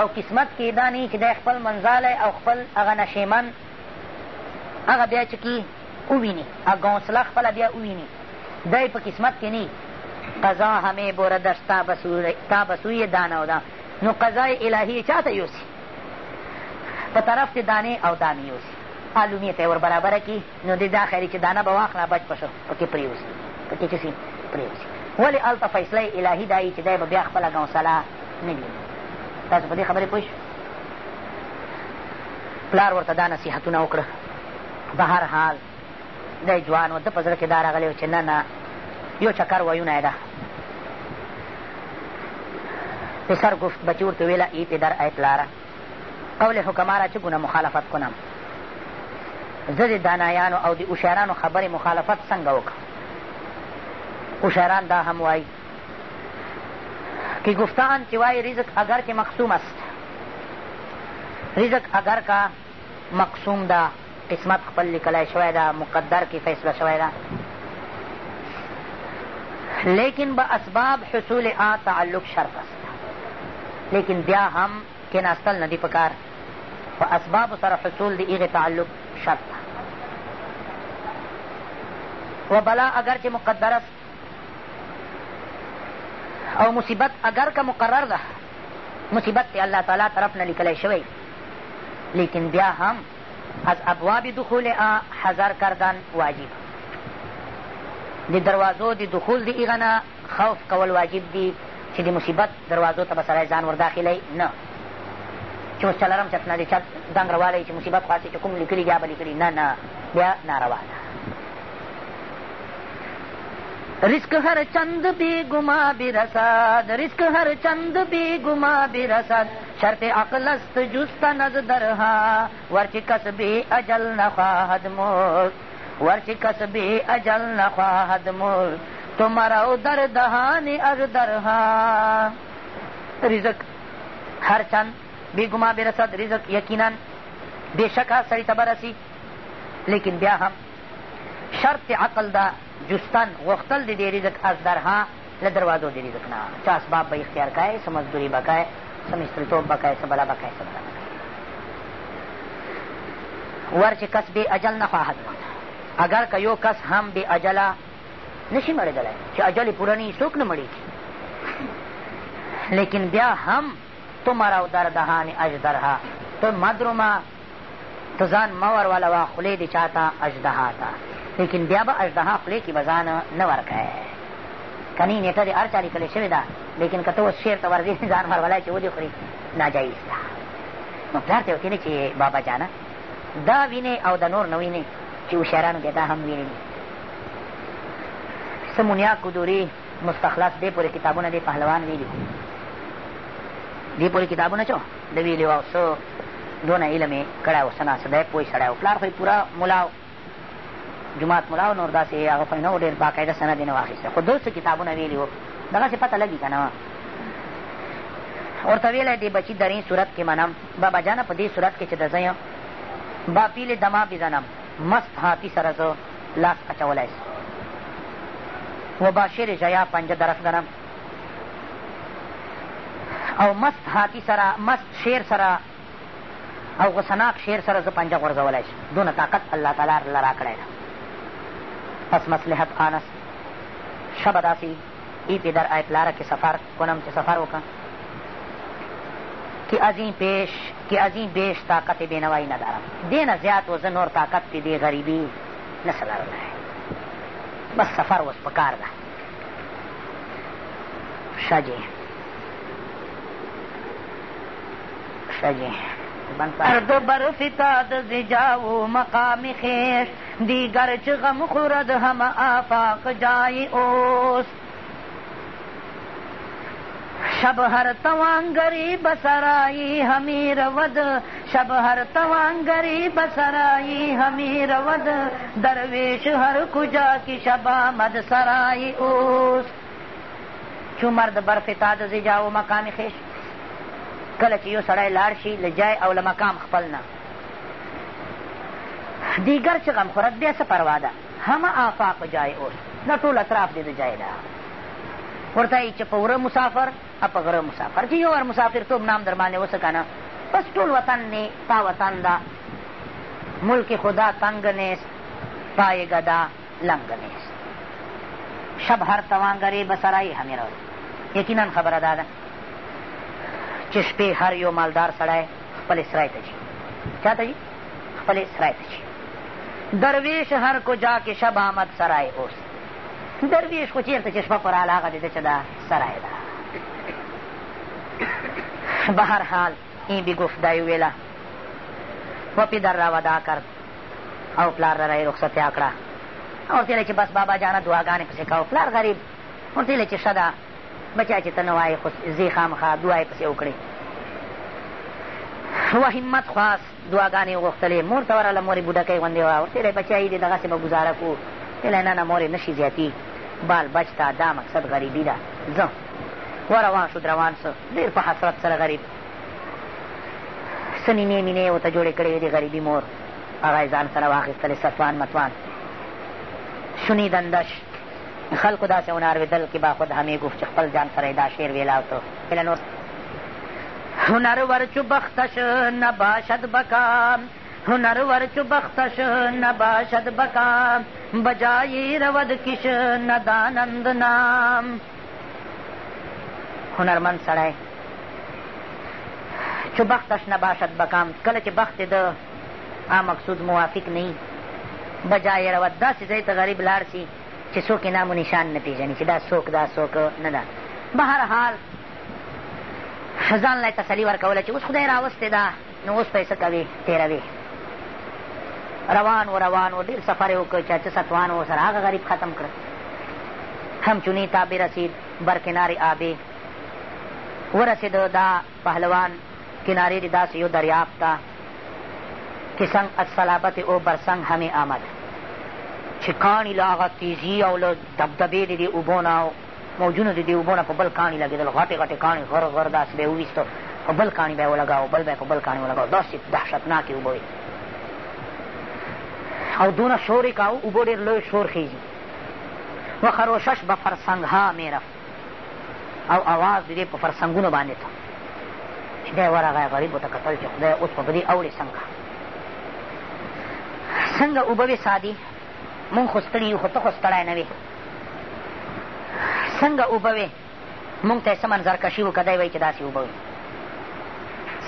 او قسمت کې دا نه چې دی خپل منځالی او خپل هغه نشیمن هغه بیا چې کې وویني هغه حوصله خپله بیا وویني دی په قسمت کې نه قضا همې بردش تا به سوی دانه او دا نو قضای الهی چا ته یوسي په طرف د دانې او دانې یوسي معلومي ته یې ور برابره کړي نو د دا خیري چې دانه به واخله بچ به شو پکې پرېوځي پکې چې سي پرېوځي ولې هلته فیصله الهي دایي چې دی به بیا خپله ګوسله نه ویني تاسو په دې خبرې پوه پلار ورته دا نصیحتونه وکړه به هر حال دی جوان و ده په زړه کښې دا راغلی و چې نه نه یو چکر ویونه یې ده پسر گفت بچه ورته ویله ای پدر ای پلاره قول حکما را چگونه مخالفت کنم زه د دانایانو او د هوښیارانو خبرې مخالفت څنګه وکړم هوشیاران دا هم وایي که گفتان سوای رزق اگر که مقسوم است رزق اگر کا مقسوم ده قسمت خپل لیکلی شوی ده مقدر کې فیصله شوی ده لیکن به اسباب حصول آ تعلق شرط است لیکن بیا هم کېناستل نه دي په کار په اسبابو سره حصول د هغې تعلق شرط ده و بلا اگر چې مقدر است او مصیبت اگر که مقرر ده مصیبت د الله تعالی طرف نه لیکلی شوی لیکن بیا هم از ابواب دخول آ حذر کردن واجب د دروازو د دخول د هغه نه خوف کول واجب دي چې د مصیبت دروازو ته به سړی ځان ورداخلی نه چې اوس څلرم چتنه د چت دنګ روالی چې مصیبت خاصې چې کوم لیکلي یا به لیکلي نه نه بیا ناروا ده رزق ہر چند بھی گما بھی رساد رزق ہر چند بھی گما بھی رساد شرط اقلست جستا نز درہا ورچ کس بھی اجل نخواہد مور ورچ کس بھی اجل نخواہد مور تمہارا ادر دہانی از درہا رزق ہر چند بھی گما بھی رساد رزق یقیناً بے شکا سری تبرسی لیکن بیا ہم شرط عقل دا جستن غوښتل د دې رزق از درها له دروازو د رزق نه څه اسباب به اختیار کوې څه مزدوري به کوې څه مستریتوب به کوې څه بلا به کوې څه بلا ور چې کس بې اجل نه خواهد اگر که یو کس هم بې اجله نشي مړېدلی چې اجل یې پوره نه وي څوک نه مړېږي لیکن بیا هم تو مرو در دهان اجدرها تو مدرومه تو ځان مه ور ولوه خولې دې چاته اجدها ته لیکن بیا به اژدها خولې کې به ځان نه ورکړې کنی نیټه دې هر چا لیکلې شوې ده لیکن که ته اوس شعر ته ورځې ځان مرولای چې ودې خوري ناجایز ده نو پلار ته وکړې چې بابا جانه دا وینې او د نور نه وینې چې هوښیارانو کې دا هم وینې څه منیا کدوري مستخلص دې پورې کتابونه دې پهلوان ویلي دې پورې کتابونه چو د ویلي او څه دونه علم یې کړی او څه ناڅه دی پوه سړی او پلار خو پوره ملا جومات ملا او نور داسې هغه فنو ډېر باقاعده سند یې نه واخیسته خو دوسو کتابونه ویلي وو دغسې پته لګي که نه ورته ویلی دی بچي در این صورت کې منم بابا جانه په دې صورت کې چې د زه با پیل دما بزنم مست هاپي سره زه لاس اچولی و با شیر ژیا پنجه درفګنم او مست هاتی سره مست شیر سره او غصناک شیر سره زه پنجه غورځولی شم دونه طاقت الله تعالی له راکړی ده پس مسلحت خانس شب اداسی پی در آپ لارا کے سفر کنم کے سفر وکا کہ عظیم پیش کہ عظیم بیش طاقت بے نوائی نہ دارا دے نہ زیاد زن اور طاقت پی دے غریبی نسل ہے بس سفر وز اس پکار دا شاہ جی شاہ جی دو برفتاد زجاو مقام خیش دیگر چه غم خورد هم آفاق جای اوست شب هر توانگری بسرائی همی رود شب هر توانگری بسرائی همی رود درویش هر کجا کی شب آمد سرائی اوست چو مرد برفتاد زجاو مقام خیش کله چې یو سړی لاړ شي له جای او له مقام خپل نه دیګر چې غمخورت دی څه پروا ده همه آفاق جای اوس دا ټول اطراف دی د جای ده ورته یې چې په وره مسافر او په غره مسافر چې یو ور مسافرتوب نام در باندې وسه که نه بس ټول وطن دی تا وطن ده ملک خدا تنگ نیست پای گدا لنگ نیست شب هر توانگری بسرائی همین رو یقینا خبره داده چې شپې هر یو مالدار سړی خپل سرای ته ځي چا ته ځي خپل سرای ته ځي درویش هر کجا کې شب آمد سرای اوس درویش خو چېرته چې شپه پراله هغه د ده چې دا سرای ده به هر حال این بیگفتدای ویله و پدر را ودا کرد او پلار را یې رخصتیا کړه ورته ویله چې بس بابا جانه دعاګانې پسې کوه پلار غریب ورته ویله چې ښه ده بچا چې ته نه وایې خو زی خامخا دعا یې پسې وکړې وهمت خواست دعاګانې غوښتلې مور ته ورغله مورې بوډکۍ غوندې وه ورته ویلی بچی دې دغسې به ګزاره کړو ویلی نه نه مورې نه شي زیاتېږي بال بچ ته دا مقصد غریبي ده ځه وروان شو روان سه ډېر په حسرت سره غریب څه مینې مینې ورته جوړې کړې وې د غریبي مور هغه یې ځان سره واخېستلې سفوان متوان شنیدندش خلکو داسې ونه اورېدل کې به خود همې ګفت چې خپل ځان سره یې دا شعر ویلاو تو نور هنرور چو بختش نباشد بکا هنرور چو بختش نباشد بکا بجایی رود کش ندانند نام هنرمند سړی چې بختش نه باشد بکام کله چې بخت د آ مقصود موافق نه وي بجای رود داسې ځای ته غریب لاړ شي چې څوک یې نام و نشان نه پېژني چې دا څوک دا څوک نه ده به هر حال ځان له تسلي ورکوله چې اوس خدای راوستې ده نو اوس به یې څه کوي تېروي روان و روان و ډېر سفر یې وکړ چا چې ستوان و سره هغه غریب ختم کړه همچونی تا به رسید بر کنارې آبې ورسېده دا پهلوان کنارې د داسې یو دریاب ته که سنگ از صلابت او بر سنگ همې آمد چې کاڼي له هغه تیزي او له دبدبې د دې اوبو نه موجونو د دې اوبو نه په بل کاڼي لګېدل غټې غټې کاڼي غر غر داسې به یې وویسته په بل کاڼي به یې ولګاوه بل به یې په بل کاڼي ولګاوه داسې دهشتناکې اوبه وې او دونه شور یې کاوه اوبو ډېر لوی شور خیزي و خروشش به فرسنگ ها می رفت او آواز دې په فرسنګونو باندې ته چې دی ورغی غریب ته کتل چې خدای اوس په بدې اوړې څنګه څنګه اوبه وې سادي مونږ خو ستړي یو خو ته خو ستړی نه وې څنګه اوبه وې مونږ ته یې څه منظرکشي وو که دی وایي چې داسې اوبه وې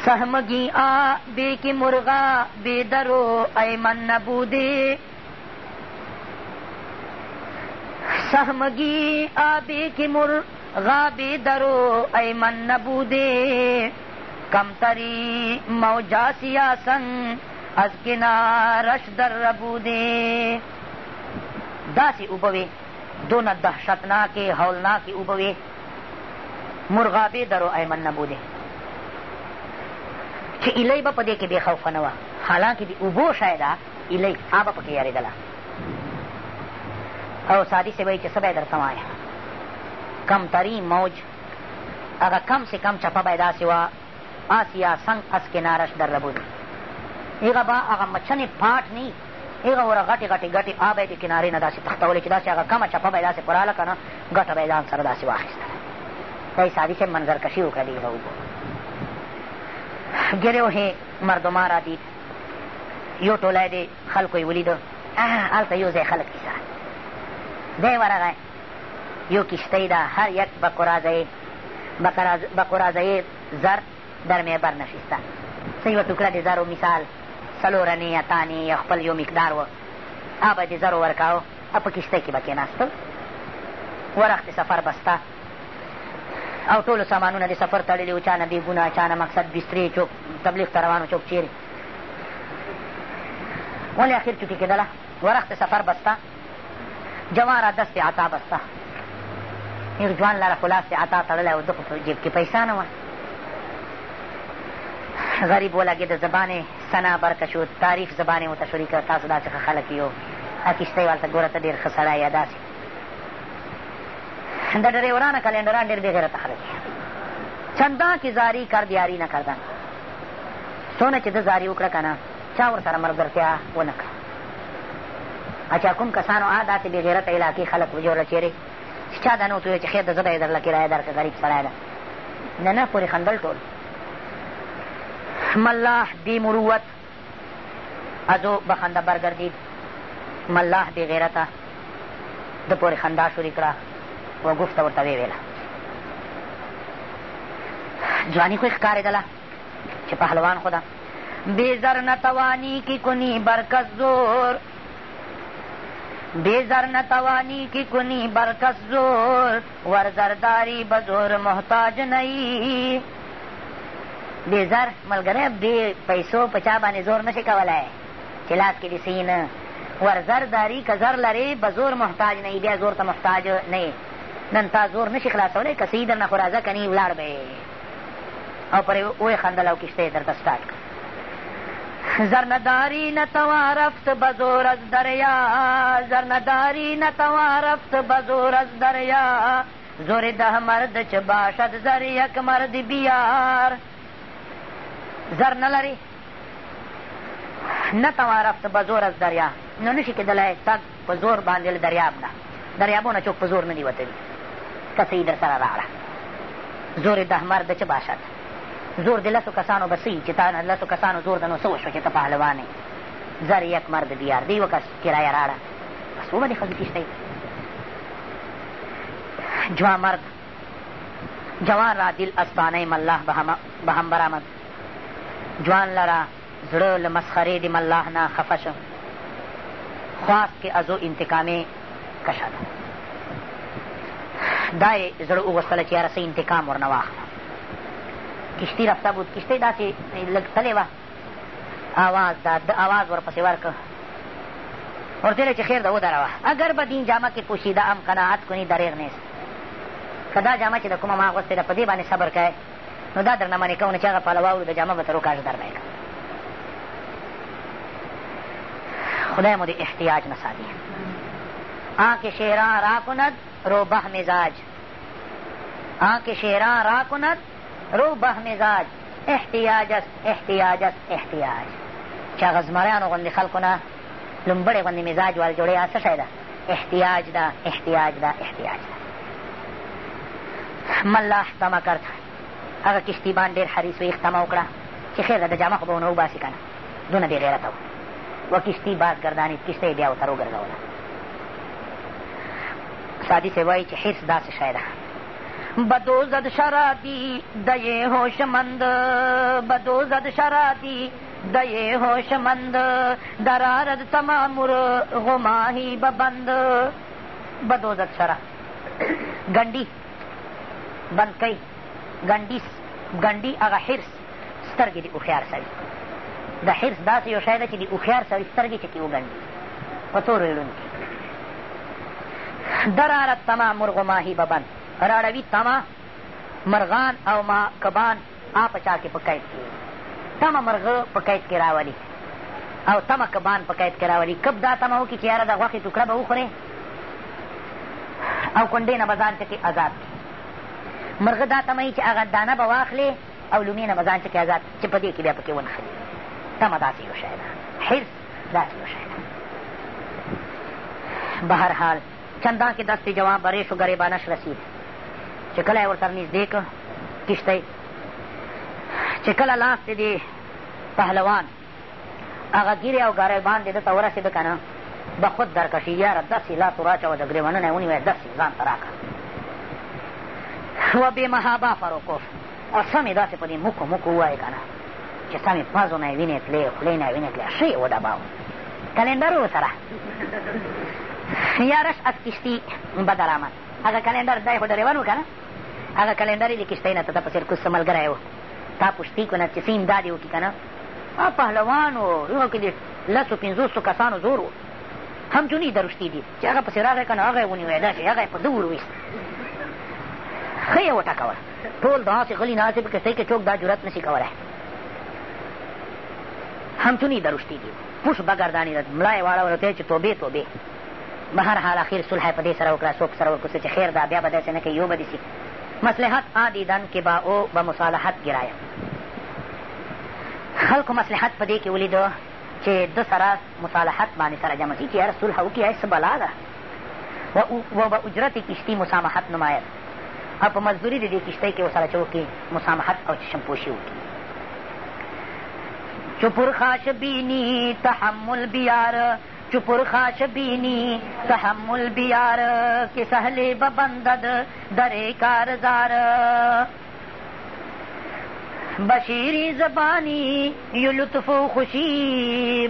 سہمگی آ بے کی مرغا بے درو ایمن نبودے سہمگی آ بے کی مرغا بے درو ایمن نبودے کم تری موجا سیا سنگ از کنارش در ربودے داسې اوبه وې دونه دهشتناکې هولناکې اوبه وې مرغابې درو ایمن نه بولې چې ایلی به په دې کې بې خوفه نه وه حالانکې د اوبو شی ده ایلی آبه پکې یارېدله او سادي صاحب وایي چې څه به یې درته وایم کمترین موج هغه کم سې کم چپه به یې داسې وه آسیا سنگ از کنارش در ربودی ایغا با اغا مچن پاٹ نی هغه وره غټې غټې غټې آ به یې د کنارې نه داسې تختولې چې داسې هغه کمه چپه به یې داسې پراله که نه ګټه به یې ځان سره داسې واخېستله دی سادي صاحب منظرکشي وکړه د هغه وګوره ګرو هې مردما را دي یو ټولی دی خلکو یې ولیده هلته یو ځای خلک ایسه دی ورغی یو کشتۍ ده هر یک بقرازهیې زر در میبر نشسته څه یوه ټوکره د زرو مثال څلورنې اتانې یا خپل یو مقدار و هغه به دې زرو ورکاوه په کشته کې به کېناستل ورخت سفر بسته او ټولو سامانونه د سفر تړلي و چا نه بېګونه چا نه مقصد بسترې چوک تبلیغ ته روان چوک چیرې ولې اخر چوکې کېدله ورخت سفر بسته جواره دستې عطا بسته نیر جوان لره خو لاس عطا تړلی او ده خو په جیب کې پیسه نه وه غریب ولګېده زبانې ثنا برکه شو تعریف زبانې ورته شروع کړه تاسو داسې ښه خلک یو کښتۍ والته ګوره ته ډېر ښه سړی یا داسې د ډریورانه کلینډران ډېر بېغیرته خلک چندا کې زاری کرد یاري نه کردن څونه چې ده زاری وکړه که نه چا ورسره ملګرتیا ونه کړه اچھا کوم کسانو آ داسې بېغیرته علاقې خلک وجوړله چېرې چې چا دا نه ورته وویل چې خیر ده زه به یې درله کرایه درکړه غریب سړی ده نه نه پورې خندل ټول ملاح بی مروت از او به خنده برگردید ملاح بی غیرته د پورې خندا شروع کړه و ګفته ورته ویویله جوانی خو یې ښکارېدله چې پهلوان خو ده بېزر نتوانی کی کنی برکس زور بیزر نتوانی کی کنی برکس زور ورزرداری بزور محتاج نئی بې زر ملګری بې پیسو په چا باندې زور نشي کولی چې لاس کې دې صحیح نه ورزر داری که زر لرې به زور محتاج نه بیا زور ته محتاج نه نن تا زور نشي خلاصولی که صحیح درنه خو راځه که نه ولاړ به او پرې ویې خندل او کښته یې درته سټاټ کړه زرنداری نتوا رفت بزور از دریا زرنداری نتوا رفت بزور از دریا زور ده مرد چه باشد زر یک مرد بیار زر نه لري نه توارفت به زور از دریا نو نشي کېدلی تګ په زور باندې له دریاب نه دریابونه څوک په زور نه دي وتلي ته څه در سره راوړه زور د احمر د څه باشد زور د لسو کسانو به څه چې تا نه لسو کسانو زور د نو څه وشوه چې ته پهلوان یې زر یک مرد دیار دی یوه کس کرایه راړه بس وبه دې ښځې تېشته جوا مرد جوان را دل استانه ملاح به هم برآمد جوان لره زړه له مسخرې د ملاح نه خفه شو خواست کې ازو انتقامې کشه ده دا یې زړه وغوښتله چې یاره څه انتقام ورنه واخله کشتي رفته بود کشتۍ داسې لږ تلې وه آواز داد د آواز ورپسې ورکړ ورته ویله چې خیر ده ودروه اگر به دین جامه کې پوشیده ام قناعت کنی دریغ نیست که دا جامه چې د کومه ما اغوستې ده په دې باندې صبر کوې نو دا درنه منې کوم نه چې هغه پله واورو د جامه به تر وکاږه درنه یې خدای مو د احتیاج نه ساتي آنکه شیران را کند روبه مزاج آنکه شیران را کند روبه مزاج احتیاج است احتیاج است احتیاج چې هغه زمریانو غوندې خلکو نه لومبړې غوندې مزاج وال جوړیا څه شی ده احتیاج ده احتیاج ده احتیاج ده ملاح تمه کرد هغه کشتیبان ډېر حریص وي اختمه وکړه چې خیر ده د جامه خو به ونه وباسي که نه دونه بې غیرته و و کشتي باز ګردانید کشته یې بیا ورته وګرځوله سادي صاحب وایي چې حرص داسې شی ده بدوزد شرادی دی هوشمند بدوزد شرادی دی هوشمند درارد تمامر غماهی ببند بدوزد شرا گنڈی بند کئی ګنډیس ګنډي هغه حرس سترګې د هوښیار سړي د حرس داسې یو شی ده چې د هوښیار سړي سترګې چې کې وګنډي په تورو ړوند کې درارت تما مرغو ماهی ببن راړوي تما مرغان او ما کبان آ په چا کې په قید کې تمه مرغه په قید کې راولي او تمه کبان په قید کې راولي کب دا تمه وکړي چې یاره د غوښې ټوکړه به وخورې او کونډې نه به ځان ټکې آزاد کړي مرغه دا تمه چې هغه دانه به واخلې او لومې نه به ځان چکې ازاد چې په دې کې بیا پکې ونښلي تمه داسې یو شی ده حرص داسې یو شی ده بهرحال چندان کې دستې جواب به ریش و ګریبانش رسید چې کله یې ورسره نږدې کړ کښتۍ چې کله لاس دې دی پهلوان هغه ګیرې او ګریبان دې ده ته ورسېده که نه به خود درکشي یاره داسې لاس وراچوه د ګریوانونه یې ونیوی داسې ځان ته راکړه و بې محابا فروکوف او سمې داسې په دې مکو مکو ووایې که نه چې سمې پازو نه یې وینې تلې خولې نه یې وینې تلې ښه یې وډباو کلندر ورسره یارش از کشتي بدرآمد هغه کلندر دی خو ډریور که نه هغه کلندر یې د کشتۍ نه ته ته په سرکوس څه ملګری و تا پوښتي که نه چې څه امداد یې وکړي که نه پهلوان و دغه کې د لسو پنځوسو کسانو زور و همچونی درشتي دي چې هغه پسې راغی که نه هغه یې ونیوی داسې هغه یې په ده ورویست ښه یې وټکول ټول داسې غلي ناسې په کښتۍ کې څوک دا جرت نشي کولی همچونی دروشتیږي پوش بګردانېده ملا یې واړوله ته چې توبې توبې به هر حال اخر صلح په دې سره وکړه څوک سره وکړو چې خیر دا بیا به داسې نه کوي یو به دسي مصلحت آدیدن کې با او به مصالحت ګرایه خلکو مصلحت په دې کې ولیده چې ده سره مصالحت باندې سره جمع شي چې یاره صلح وکړي څه بلا ده و به اجرت کشتي مسامحت نماید او په مزدوري د دې کښتۍ کې ورسره چې وکړي مسامحت او چشمپوشي وکړي چپر خاش بینی تحمل بیار چپر خاش بینی تحمل بیار که سهل ببندد در کارزار بشیری زبانی یو لطف و خوشی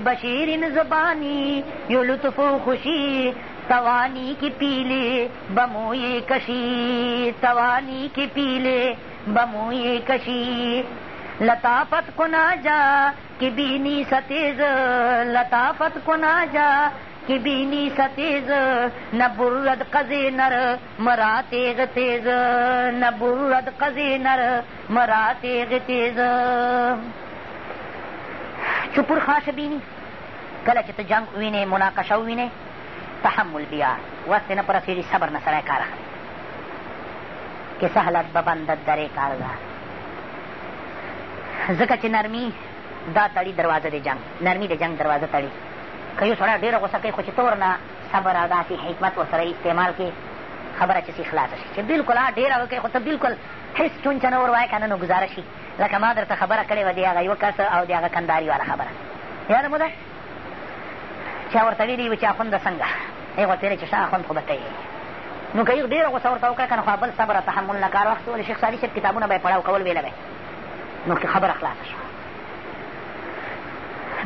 بشیرین زبانی یو لطف و خوشی توانی کی پیلے بموئے کشی توانی کی پیلے بموئے کشی لطافت کو نہ جا کہ بینی ستیز لطافت کو نہ جا کہ بینی ستیز نہ برد قزے نر مرا تیغ تیز نہ برد قزے نر مرا تیغ تیز چپر خاش بینی کله چې ته جنگ وینې مناقشه وینې تحمل بیا وس نه پر رسېږي صبر نه سړی کار اخلي که سهلت ببندد درې کارګه ځکه چې نرمي دا تړي دروازه د جنگ نرمي د جنگ دروازه تړي که یو سړی ډېره غوسه کوي خو چې طور نه صبر او داسې حکمت ورسره استعمال کړي خبره چې سي خلاصه شي چې بلکل ډېره وکړي خو ته بلکل هېڅ چونچه نه ور وایه که نه نو ګزاره شي لکه ما درته خبره کړې وه د هغه یوه کس او د هغه کنداري والا خبره یاده مو ده چا ورته ویلي وي چې اخونده څنګه هغې ورته ویلې چې ښه اخوند خو به ته یې نو که یو ډېره غوسه ورته وکړه که نه خو بل صبر تحمل نه کار وخت ولې شیخ سالي صاحب کتابونه به یې پړاو کول ویله به نو که خبره خلاصه شوه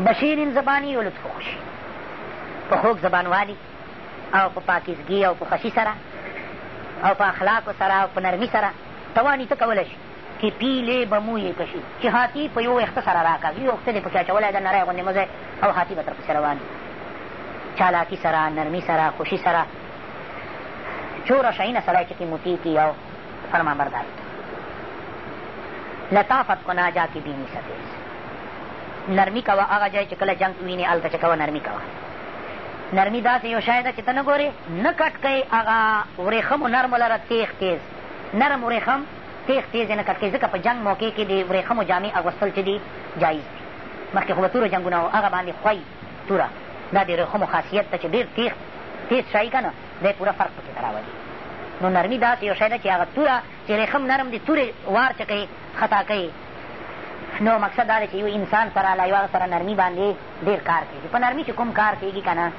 بشیرین زبانی و لطف خوشي په خوږ زبانوالي او په پاکیزګي او په خوښي سره او په اخلاقو سره او په نرمي سره تواني ته کولی شي کې پیلې به مو یې کشي چې هاتي په یو ویښته سره راکاږي یو ویښته دې پکې اچولی ده نری غوندې مزی او هاتي به تر پسې روان وي چالاکي سره نرمي سره خوشي سره څومره شعینه سړی چې قیمتي کي او فرما بردار لطافت کو ناجا کی بینی سفیز نرمی کوه هغه ځای چې کله جنګ وینې هلته چې کوه نرمي کوه نرمي داسې یو شی ده چې ته نه ګورې نه کټ کوې هغه ورېښمو نرمو لره تیغ تیز نرم ورېښم تیغ تیز یې نه کټ کوې ځکه په جنګ موقع کې د ورېښمو جامې اغوستل چې دي جایز دي مخکې خو به تورو جنګونه وو هغه باندې خوی توره دا د رخمو خاصیت ده چې ډېر تیخ تیز شی که نه دی پوره فرق پکې ته راولي نو نرمي داسې یو شی ده چې هغه توره چې رخم نرم د تورې وار چې کوي خطا کوي نو مقصد دا دی چې یو انسان سره له یو هغه سره نرمي باندې ډېر کار کېږي په نرمي چې کوم کار کېږي که نه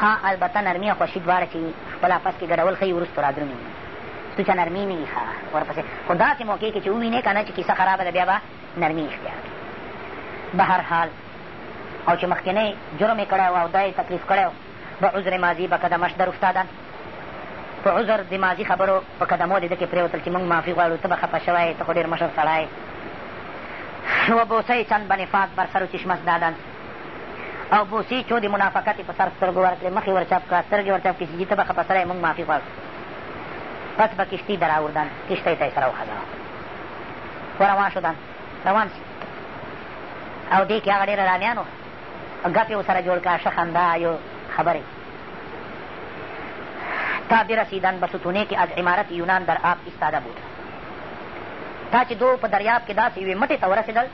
ها البته نرمي او خوښي دواړه چې خپل اپس کې ګډول ښیي وروستو را درومي تو چې نرمي نه وي ښه ورپسې خو داسې موقع کې چې ووینې که نه چې کیسه خرابه ده بیا به نرمي اختیار کړي به هر حال او چې مخکینی جرم یې کړی او دا یې تکلیف کړی به عذر ماضي به قدمش در افتادن په عذر د ماضي خبرو په قدمو د ده کې پرېوتل چې موږ معافي غواړو ته به خفه شوی ته خو ډېر مشر سړی و بوسه چند به نفاق بر سر و چشمش دادند او بوسې چو د منافقت په سر سترګو ورکړې مخې ورچاپ کړه سترګې ورچاپ کړې چې ته به خفه سړی موږ معافي غواړو پس به کشتي در راوردن کشتۍ ته یې سره وخځوه وروان شدن روان شي او دې کښې هغه ډېر رانیان وو ګپ یې ورسره جوړ کړه ښه خندا یو خبرې تا برسیدن به ستونې کې از عمارت یونان در آب ایستاده بود تا چې دو په دریاب کې داسې یوې مټې ته ورسېدل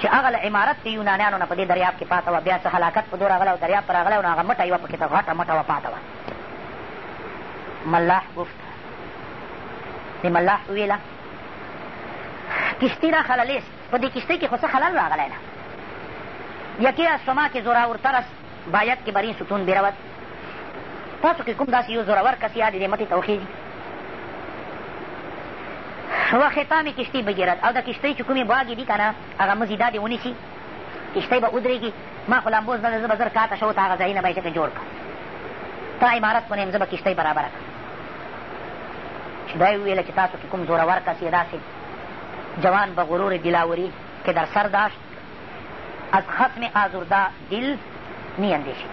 چې هغه له عمارت د یونانیانو نه په دې دریاب کې پاته وه بیا څه هلاکت په دور راغله او دریاب په راغلی او نو هغه مټه یوه پکې ته غټه مټه وه پاته وه ملاح گفت د ملاح وویله کشتي راخللې په دې کشتۍ کې خو څه خلل راغلی نه یکی از شما که زورورتر است باید که بر این ستون برود تاسو که کوم داسې یو زورور کسی ها د دې مټې ته وخېږي و ختام کشتۍ بګیرد او د کشتۍ چې کومې باګې دي که نه هغه مزیدا دې ونیسي کشتۍ به ودرېږي ما خو لامبوز نه ده زه به زر کاته شو ته هغه ځایونه به یې ځکه جوړ کړه تا عمارت کنیم زه به کشتۍ برابره کړم چې دا یې وویله چې تاسو که کوم زورور کسی داسې جوان به غرور دلاوري که در سر داشت از خصم آزرده دل می اندیشید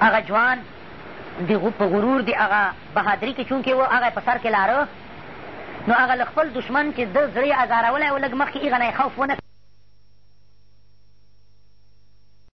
هغه جوان د په غرور د هغه بهادري کې چونکې و هغه په سر کې لاره نو هغه له خپل دښمن چې ده زړه یې ازارولی و لږ مخکې هغه نه خوف ونه